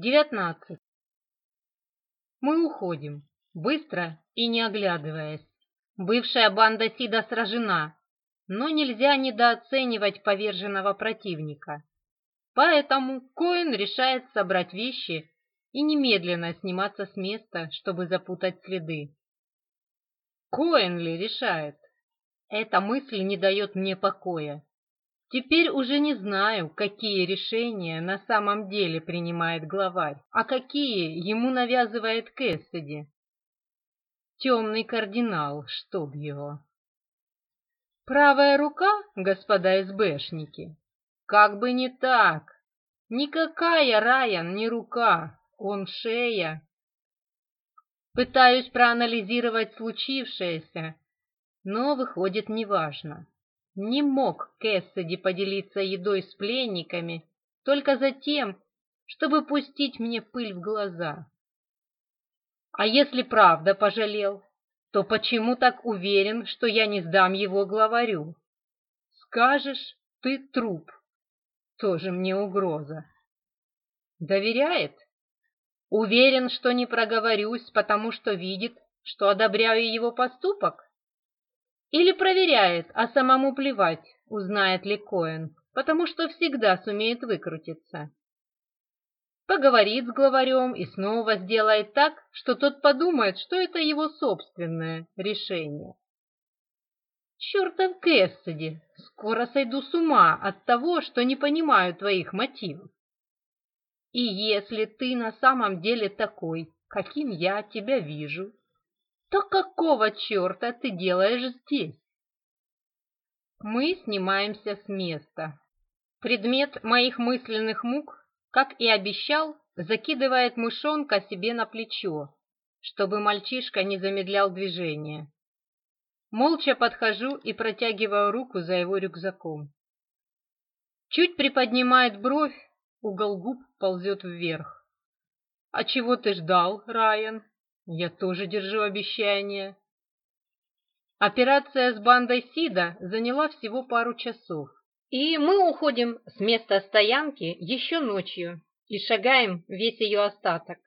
Девятнадцать. Мы уходим, быстро и не оглядываясь. Бывшая банда Сида сражена, но нельзя недооценивать поверженного противника. Поэтому Коэн решает собрать вещи и немедленно сниматься с места, чтобы запутать следы. Коэн ли решает? Эта мысль не дает мне покоя. Теперь уже не знаю, какие решения на самом деле принимает главарь, а какие ему навязывает Кэссиди. Темный кардинал, чтоб его. Правая рука, господа СБшники, как бы не так. Никакая Райан не рука, он шея. Пытаюсь проанализировать случившееся, но выходит неважно. Не мог Кэссиди поделиться едой с пленниками только за тем, чтобы пустить мне пыль в глаза. А если правда пожалел, то почему так уверен, что я не сдам его главарю? Скажешь, ты труп. Тоже мне угроза. Доверяет? Уверен, что не проговорюсь, потому что видит, что одобряю его поступок? Или проверяет, а самому плевать, узнает ли Коэн, потому что всегда сумеет выкрутиться. Поговорит с главарем и снова сделает так, что тот подумает, что это его собственное решение. «Чертов Кэссиди, скоро сойду с ума от того, что не понимаю твоих мотивов. И если ты на самом деле такой, каким я тебя вижу, то какого черта ты делаешь здесь? Мы снимаемся с места. Предмет моих мысленных мук, как и обещал, закидывает мышонка себе на плечо, чтобы мальчишка не замедлял движение. Молча подхожу и протягиваю руку за его рюкзаком. Чуть приподнимает бровь, угол губ ползет вверх. «А чего ты ждал, Райан?» Я тоже держу обещание. Операция с бандой Сида заняла всего пару часов. И мы уходим с места стоянки еще ночью и шагаем весь ее остаток.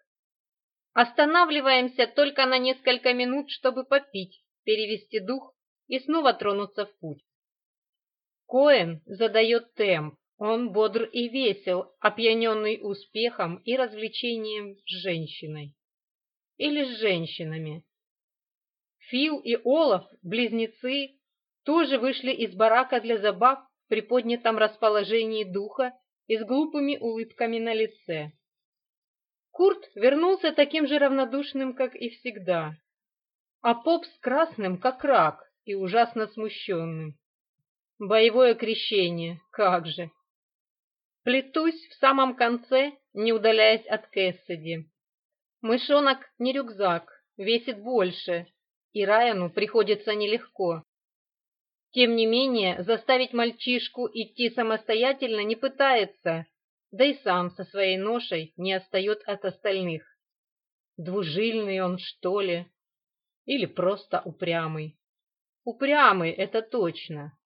Останавливаемся только на несколько минут, чтобы попить, перевести дух и снова тронуться в путь. Коэн задает темп. Он бодр и весел, опьяненный успехом и развлечением с женщиной или с женщинами. Фил и Олаф, близнецы, тоже вышли из барака для забав при поднятом расположении духа и с глупыми улыбками на лице. Курт вернулся таким же равнодушным, как и всегда, а поп с красным, как рак, и ужасно смущенным. Боевое крещение, как же! Плетусь в самом конце, не удаляясь от Кэссиди. Мышонок не рюкзак, весит больше, и Райану приходится нелегко. Тем не менее, заставить мальчишку идти самостоятельно не пытается, да и сам со своей ношей не отстает от остальных. Двужильный он, что ли? Или просто упрямый? Упрямый, это точно.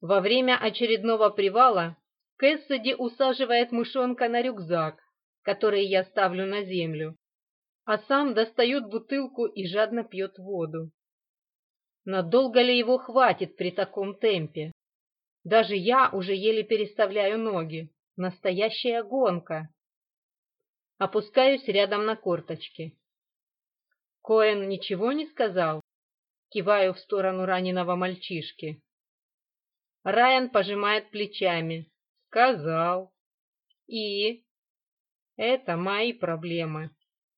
Во время очередного привала Кэссиди усаживает мышонка на рюкзак, которые я ставлю на землю, а сам достает бутылку и жадно пьет воду. Надолго ли его хватит при таком темпе? Даже я уже еле переставляю ноги. Настоящая гонка. Опускаюсь рядом на корточки. Коэн ничего не сказал? Киваю в сторону раненого мальчишки. Райан пожимает плечами. Сказал. И? «Это мои проблемы»,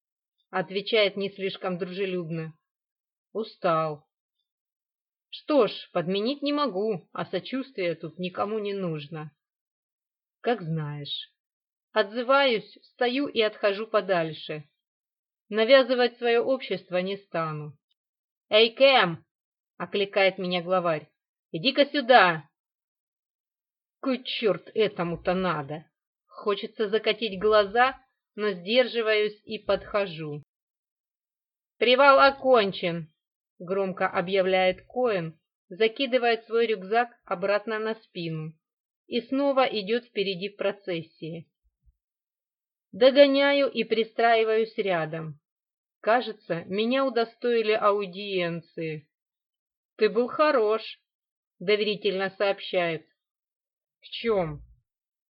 — отвечает не слишком дружелюбно. «Устал». «Что ж, подменить не могу, а сочувствия тут никому не нужно». «Как знаешь». Отзываюсь, встаю и отхожу подальше. Навязывать свое общество не стану. «Эй, Кэм!» — окликает меня главарь. «Иди-ка сюда!» «Кой черт этому-то надо?» Хочется закатить глаза, но сдерживаюсь и подхожу. «Привал окончен!» — громко объявляет Коэн, закидывает свой рюкзак обратно на спину и снова идет впереди в процессии. Догоняю и пристраиваюсь рядом. Кажется, меня удостоили аудиенции. «Ты был хорош», — доверительно сообщает. «В чем?»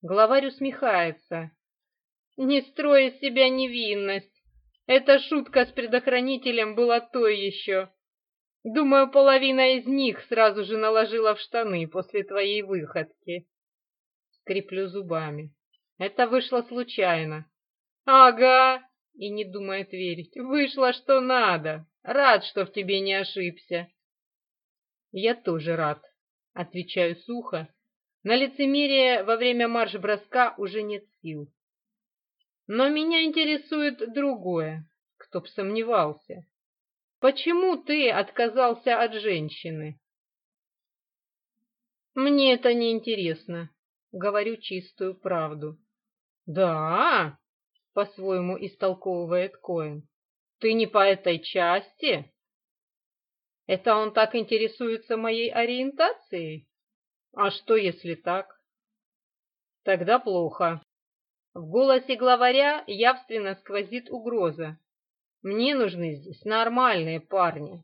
Главарь усмехается. «Не строя из себя невинность. Эта шутка с предохранителем была той еще. Думаю, половина из них сразу же наложила в штаны после твоей выходки». Скреплю зубами. «Это вышло случайно». «Ага!» — и не думает верить. «Вышло, что надо. Рад, что в тебе не ошибся». «Я тоже рад», — отвечаю сухо, на лицемерие во время марш-броска уже нет сил. Но меня интересует другое, кто б сомневался. Почему ты отказался от женщины? Мне это не интересно, говорю чистую правду. Да, по-своему истолковывает Коэн. Ты не по этой части? Это он так интересуется моей ориентацией? А что, если так? Тогда плохо. В голосе главаря явственно сквозит угроза. Мне нужны здесь нормальные парни.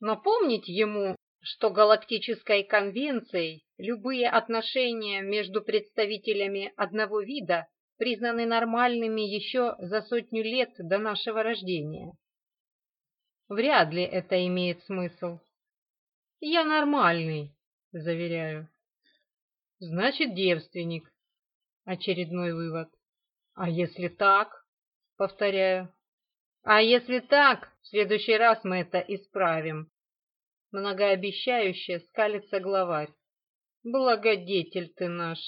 Напомнить ему, что галактической конвенцией любые отношения между представителями одного вида признаны нормальными еще за сотню лет до нашего рождения. Вряд ли это имеет смысл. Я нормальный, заверяю. Значит, девственник. Очередной вывод. А если так? Повторяю. А если так, в следующий раз мы это исправим. Многообещающе скалится главарь. Благодетель ты наш.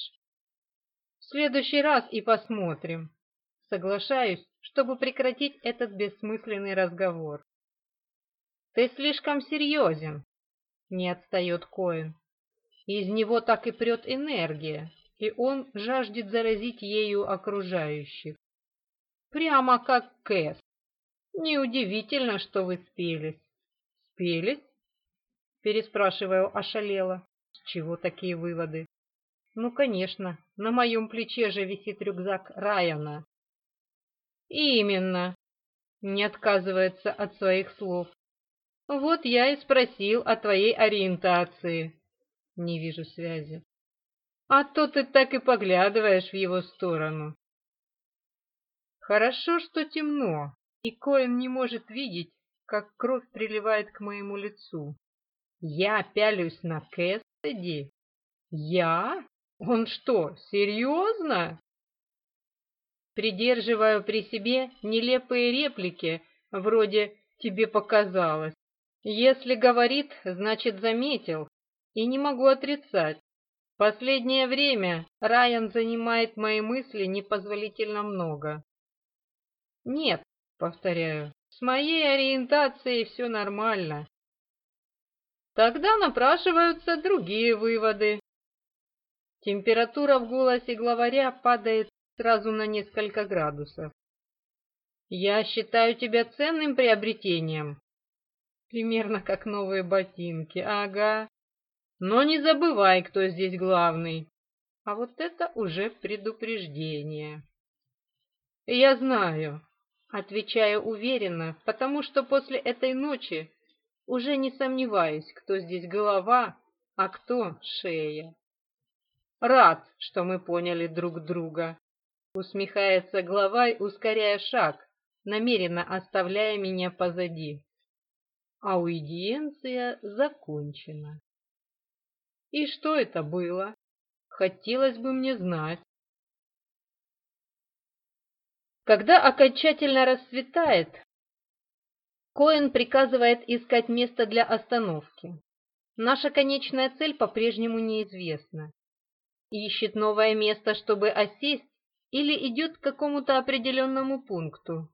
В следующий раз и посмотрим. Соглашаюсь, чтобы прекратить этот бессмысленный разговор. Ты слишком серьезен, не отстает Коэн. Из него так и прет энергия, и он жаждет заразить ею окружающих. Прямо как Кэс. Неудивительно, что вы спелись. Спелись? Переспрашиваю ошалела. С чего такие выводы? Ну, конечно, на моем плече же висит рюкзак Райана. Именно. Не отказывается от своих слов. Вот я и спросил о твоей ориентации. Не вижу связи. А то ты так и поглядываешь в его сторону. Хорошо, что темно, и Коэн не может видеть, как кровь приливает к моему лицу. Я пялюсь на Кэссиди? Я? Он что, серьезно? Придерживаю при себе нелепые реплики, вроде «тебе показалось». Если говорит, значит заметил, и не могу отрицать. Последнее время Райан занимает мои мысли непозволительно много. Нет, повторяю, с моей ориентацией все нормально. Тогда напрашиваются другие выводы. Температура в голосе главаря падает сразу на несколько градусов. Я считаю тебя ценным приобретением. Примерно как новые ботинки. Ага. Но не забывай, кто здесь главный. А вот это уже предупреждение. Я знаю, отвечаю уверенно, потому что после этой ночи уже не сомневаюсь, кто здесь голова, а кто шея. Рад, что мы поняли друг друга. Усмехается главай, ускоряя шаг, намеренно оставляя меня позади. Аудиенция закончена. И что это было? Хотелось бы мне знать. Когда окончательно расцветает, Коэн приказывает искать место для остановки. Наша конечная цель по-прежнему неизвестна. Ищет новое место, чтобы осесть, или идет к какому-то определенному пункту,